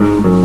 Thank